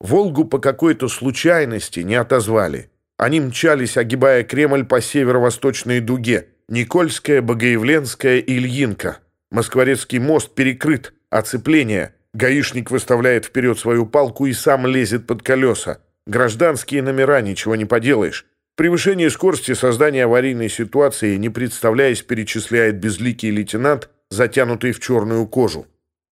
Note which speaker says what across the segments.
Speaker 1: Волгу по какой-то случайности не отозвали. Они мчались, огибая Кремль по северо-восточной дуге. Никольская, Богоявленская, Ильинка. Москворецкий мост перекрыт. Оцепление. Гаишник выставляет вперед свою палку и сам лезет под колеса. Гражданские номера, ничего не поделаешь. Превышение скорости создания аварийной ситуации, не представляясь, перечисляет безликий лейтенант, затянутый в черную кожу.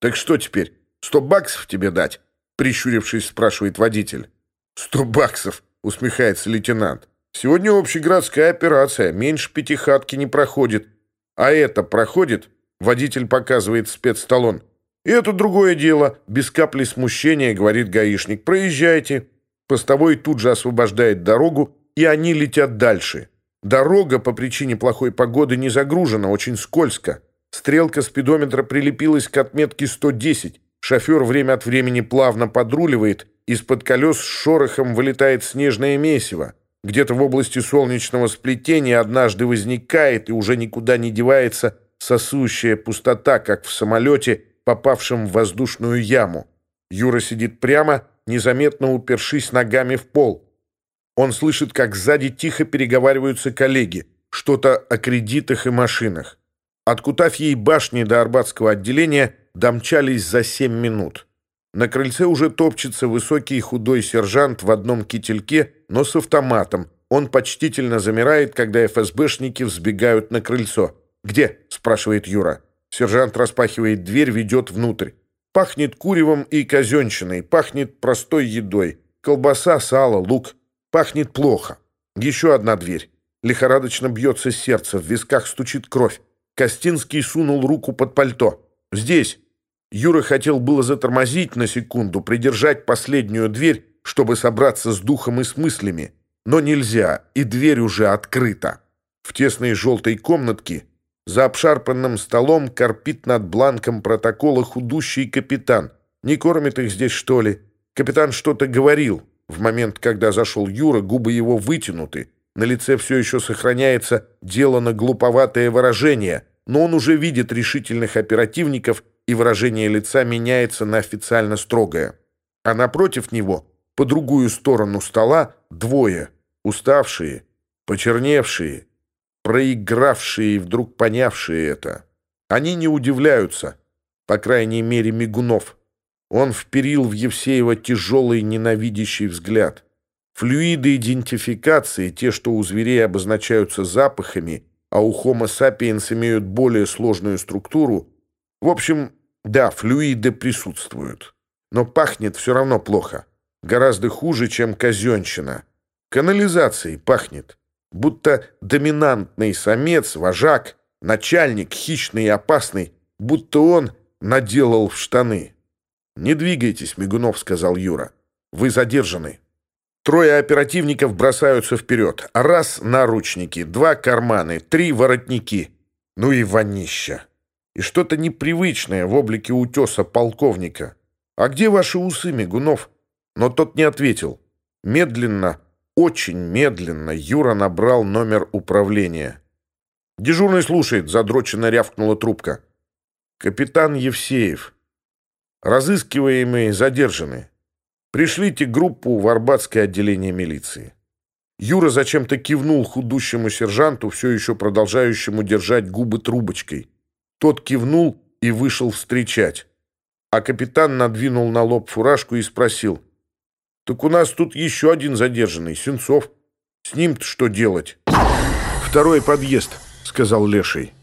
Speaker 1: «Так что теперь, сто баксов тебе дать?» прищурившись, спрашивает водитель. «Сто баксов!» — усмехается лейтенант. «Сегодня общегородская операция. Меньше пятихатки не проходит. А это проходит?» — водитель показывает спецсталон. «И это другое дело. Без капли смущения, — говорит гаишник. Проезжайте». Постовой тут же освобождает дорогу, и они летят дальше. Дорога по причине плохой погоды не загружена, очень скользко. Стрелка спидометра прилепилась к отметке 110, Шофер время от времени плавно подруливает, из-под колес с шорохом вылетает снежное месиво. Где-то в области солнечного сплетения однажды возникает и уже никуда не девается сосущая пустота, как в самолете, попавшем в воздушную яму. Юра сидит прямо, незаметно упершись ногами в пол. Он слышит, как сзади тихо переговариваются коллеги, что-то о кредитах и машинах. От Кутафьей башни до Арбатского отделения домчались за семь минут. На крыльце уже топчется высокий худой сержант в одном кительке, но с автоматом. Он почтительно замирает, когда ФСБшники взбегают на крыльцо. «Где?» — спрашивает Юра. Сержант распахивает дверь, ведет внутрь. Пахнет куревом и казенщиной, пахнет простой едой. Колбаса, сало, лук. Пахнет плохо. Еще одна дверь. Лихорадочно бьется сердце, в висках стучит кровь. Костинский сунул руку под пальто. «Здесь!» Юра хотел было затормозить на секунду, придержать последнюю дверь, чтобы собраться с духом и с мыслями. Но нельзя, и дверь уже открыта. В тесной желтой комнатке за обшарпанным столом корпит над бланком протокола худущий капитан. Не кормит их здесь, что ли? Капитан что-то говорил. В момент, когда зашел Юра, губы его вытянуты. На лице все еще сохраняется делано глуповатое выражение, но он уже видит решительных оперативников – и выражение лица меняется на официально-строгое. А напротив него, по другую сторону стола, двое, уставшие, почерневшие, проигравшие и вдруг понявшие это. Они не удивляются, по крайней мере, Мигунов. Он вперил в Евсеева тяжелый ненавидящий взгляд. Флюиды идентификации, те, что у зверей обозначаются запахами, а у Homo sapiens имеют более сложную структуру, в общем, да, флюиды присутствуют. Но пахнет все равно плохо. Гораздо хуже, чем казенщина. Канализацией пахнет. Будто доминантный самец, вожак, начальник, хищный и опасный, будто он наделал в штаны. «Не двигайтесь, Мигунов», — сказал Юра. «Вы задержаны». Трое оперативников бросаются вперед. Раз — наручники, два — карманы, три — воротники. Ну и вонища. И что-то непривычное в облике утеса полковника. «А где ваши усы, Мигунов?» Но тот не ответил. Медленно, очень медленно Юра набрал номер управления. «Дежурный слушает», — задроченно рявкнула трубка. «Капитан Евсеев. Разыскиваемые задержаны. Пришлите группу в Арбатское отделение милиции». Юра зачем-то кивнул худущему сержанту, все еще продолжающему держать губы трубочкой. Тот кивнул и вышел встречать. А капитан надвинул на лоб фуражку и спросил. «Так у нас тут еще один задержанный, Сенцов. С ним-то что делать?» «Второй подъезд», — сказал Леший.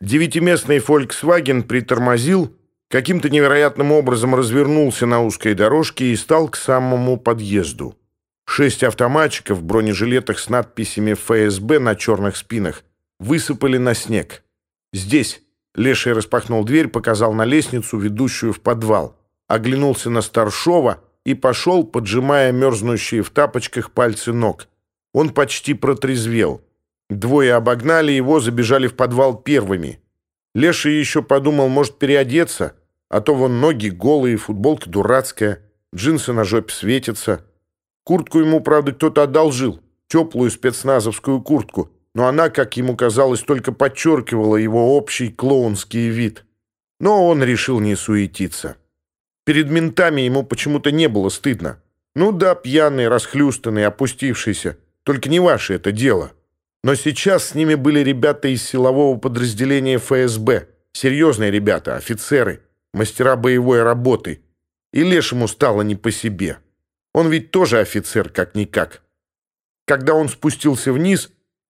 Speaker 1: Девятиместный «Фольксваген» притормозил, каким-то невероятным образом развернулся на узкой дорожке и стал к самому подъезду. Шесть автоматчиков в бронежилетах с надписями «ФСБ» на черных спинах высыпали на снег. «Здесь», Леший распахнул дверь, показал на лестницу, ведущую в подвал, оглянулся на Старшова и пошел, поджимая мерзнущие в тапочках пальцы ног. Он почти протрезвел. Двое обогнали его, забежали в подвал первыми. Леший еще подумал, может, переодеться — а то вон ноги голые, футболка дурацкая, джинсы на жопе светятся. Куртку ему, правда, кто-то одолжил, теплую спецназовскую куртку, но она, как ему казалось, только подчеркивала его общий клоунский вид. Но он решил не суетиться. Перед ментами ему почему-то не было стыдно. Ну да, пьяный, расхлюстанный, опустившийся. Только не ваше это дело. Но сейчас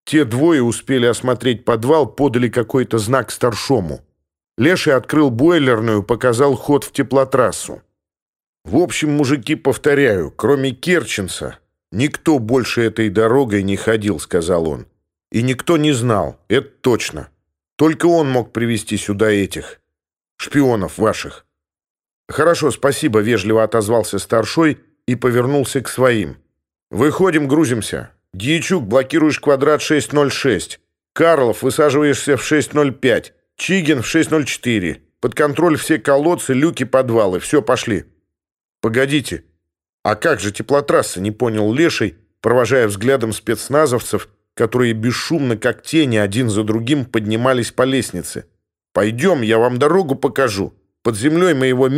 Speaker 1: с ними были ребята из силового подразделения ФСБ. Серьезные ребята, офицеры, мастера боевой работы. И Лешему стало не по себе. Он ведь тоже офицер, как-никак. Когда он спустился вниз, те двое успели осмотреть подвал, подали какой-то знак старшому. Леший открыл бойлерную, показал ход в теплотрассу. В общем, мужики, повторяю, кроме Керченца, никто больше этой дорогой не ходил, сказал он. И никто не знал, это точно. Только он мог привести сюда этих шпионов ваших. Хорошо, спасибо, вежливо отозвался старшой и повернулся к своим. Выходим, грузимся. Дьячук, блокируешь квадрат 606. Карлов, высаживаешься в 605. Чигин в 604. Под контроль все колодцы, люки, подвалы. Все, пошли. Погодите. А как же теплотрасса, не понял Леший, провожая взглядом спецназовцев, которые бесшумно, как тени, один за другим поднимались по лестнице. «Пойдем, я вам дорогу покажу. Под землей мы его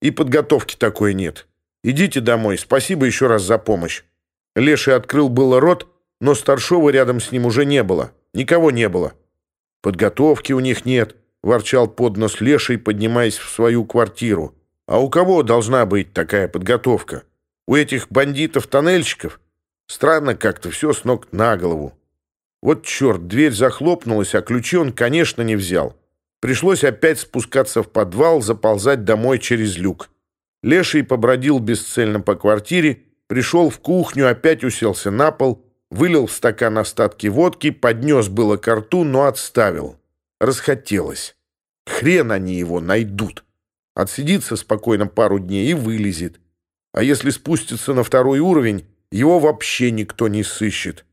Speaker 1: мигом достанем». «Мы не черти под землю лезть», — сказал старшой. «И подготовки такой нет. Идите домой. Спасибо еще раз за помощь». Леший открыл было рот, но старшего рядом с ним уже не было. Никого не было. Подготовки у них нет, ворчал под нос Леший, поднимаясь в свою квартиру. А у кого должна быть такая подготовка? У этих бандитов-тоннельщиков? Странно как-то все с ног на голову. Вот черт, дверь захлопнулась, а ключи он, конечно, не взял. Пришлось опять спускаться в подвал, заползать домой через люк. Леший побродил бесцельно по квартире, пришел в кухню, опять уселся на пол, вылил в стакан остатки водки, поднес было ко рту, но отставил. Расхотелось. Хрен они его найдут. Отсидится спокойно пару дней и вылезет. А если спустится на второй уровень, его вообще никто не сыщет.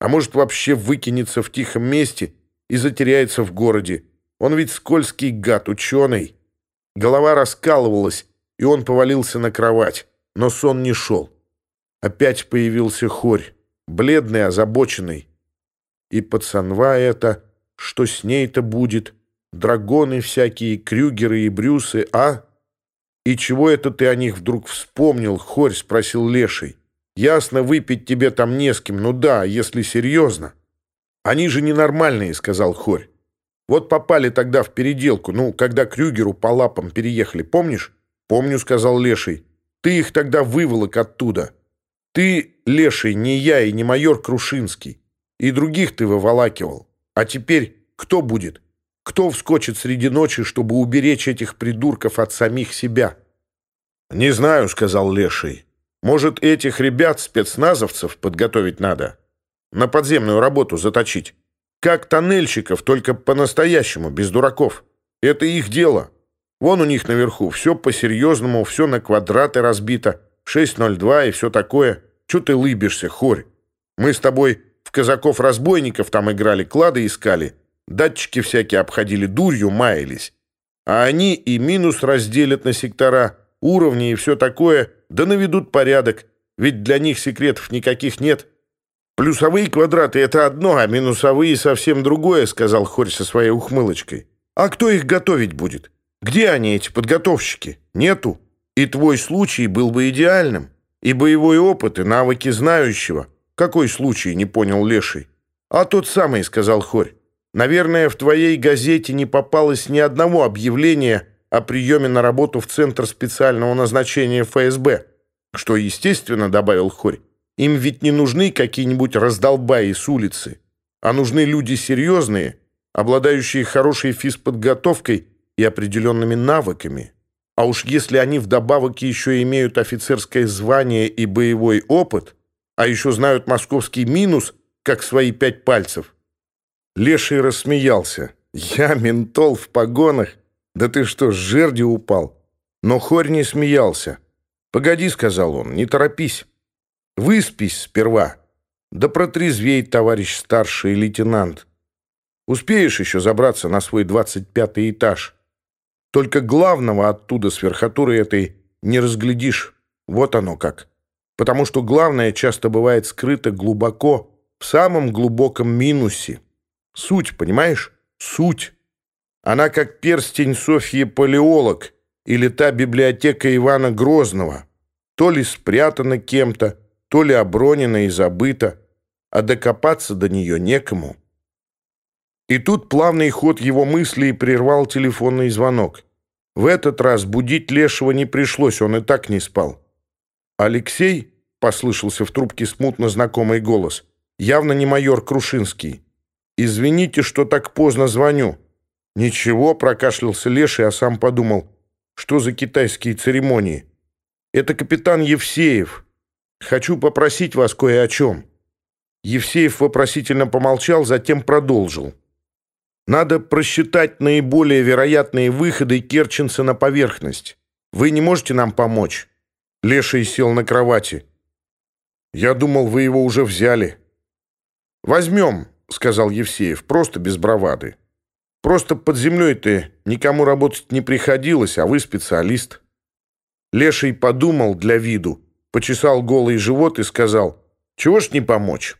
Speaker 1: А может, вообще выкинется в тихом месте и затеряется в городе, он ведь скользкий гад, ученый. Голова раскалывалась, и он повалился на кровать, но сон не шел. Опять появился хорь, бледный, озабоченный. И пацанва это, что с ней-то будет, драгоны всякие, крюгеры и брюсы, а? И чего это ты о них вдруг вспомнил, хорь, спросил леший. Ясно, выпить тебе там не с кем, ну да, если серьезно. Они же ненормальные, сказал хорь. Вот попали тогда в переделку, ну, когда Крюгеру по лапам переехали, помнишь? Помню, сказал Леший. Ты их тогда выволок оттуда. Ты, леший, не я и не майор Крушинский. И других ты выволакивал. А теперь кто будет? Кто вскочит среди ночи, чтобы уберечь этих придурков от самих себя? «Не знаю», — сказал Леший. «Может, этих ребят, спецназовцев, подготовить надо? На подземную работу заточить? Как тоннельщиков, только по-настоящему, без дураков. Это их дело. Вон у них наверху все по-серьезному, все на квадраты разбито. 6.02 и все такое. Чего ты лыбишься, хорь? Мы с тобой в казаков-разбойников там играли, клады искали. Датчики всякие обходили дурью, маялись. А они и минус разделят на сектора, уровни и все такое, да наведут порядок. Ведь для них секретов никаких нет. Плюсовые квадраты — это одно, а минусовые — совсем другое, сказал Хорь со своей ухмылочкой. А кто их готовить будет? Где они, эти подготовщики? Нету. И твой случай был бы идеальным. И боевой опыт, и навыки знающего. Какой случай, не понял Леший. А тот самый, сказал Хорь. Наверное, в твоей газете не попалось ни одного объявления о приеме на работу в Центр специального назначения ФСБ. Что, естественно, добавил Хорь, им ведь не нужны какие-нибудь раздолбаи с улицы, а нужны люди серьезные, обладающие хорошей физподготовкой и определенными навыками. А уж если они вдобавок еще имеют офицерское звание и боевой опыт, а еще знают московский минус, как свои пять пальцев. Леший рассмеялся. «Я ментол в погонах? Да ты что, с жерди упал?» Но Хорь не смеялся. «Погоди», — сказал он, — «не торопись. Выспись сперва. Да протрезвей, товарищ старший лейтенант. Успеешь еще забраться на свой двадцать пятый этаж?» Только главного оттуда с верхотуры этой не разглядишь. Вот оно как. Потому что главное часто бывает скрыто глубоко, в самом глубоком минусе. Суть, понимаешь? Суть. Она как перстень Софьи Палеолог или та библиотека Ивана Грозного. То ли спрятана кем-то, то ли обронена и забыта, а докопаться до нее некому. И тут плавный ход его мыслей прервал телефонный звонок. В этот раз будить Лешего не пришлось, он и так не спал. «Алексей?» — послышался в трубке смутно знакомый голос. «Явно не майор Крушинский. Извините, что так поздно звоню». «Ничего», — прокашлялся Леший, а сам подумал. «Что за китайские церемонии?» «Это капитан Евсеев. Хочу попросить вас кое о чем». Евсеев вопросительно помолчал, затем продолжил. Надо просчитать наиболее вероятные выходы Керченца на поверхность. Вы не можете нам помочь?» Леший сел на кровати. «Я думал, вы его уже взяли». «Возьмем», — сказал Евсеев, — «просто без бравады. Просто под землей-то никому работать не приходилось, а вы специалист». Леший подумал для виду, почесал голый живот и сказал, «Чего ж не помочь?»